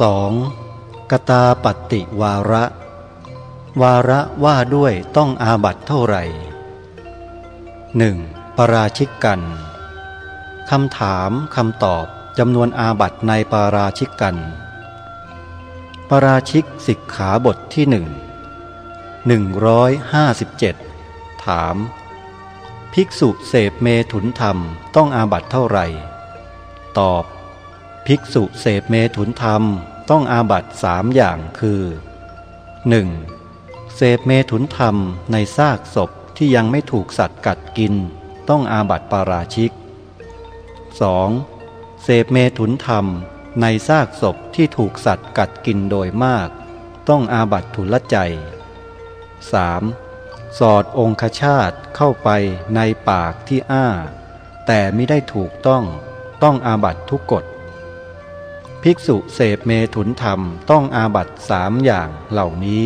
2. กตาปฏิวาระ วาระว่าด้วยต้องอาบัตเท่าไหร่ 1. ปราชิกกันคำถามคำตอบจำนวนอาบัตในปาราชิกกันปราชิกสิกขาบทที่หนึ่งหนึ่งร้อยห้าสิบเจ็ดถาม ภิกษุเสพเมถุนธรรมต้องอาบัตเท่าไหร่ ตอบ ภิกษุเสพเมถุนธรรมต้องอาบัตสามอย่างคือ 1. เสพเมถุนธรรมในซากศพที่ยังไม่ถูกสัตว์กัดกิน ต้องอาบัตปาราชิก 2. เสพเมถุนธรรมในซากศพที่ถูกสัตว์กัดกินโดยมาก ต้องอาบัตทุลใจ 3. สอดองคชาตเข้าไปในปากที่อ้า แต่ไม่ได้ถูกต้องต้องอาบัตทุกกฎ ภิกษุเสพเมถุนธรรมต้องอาบัตสามอย่างเหล่านี้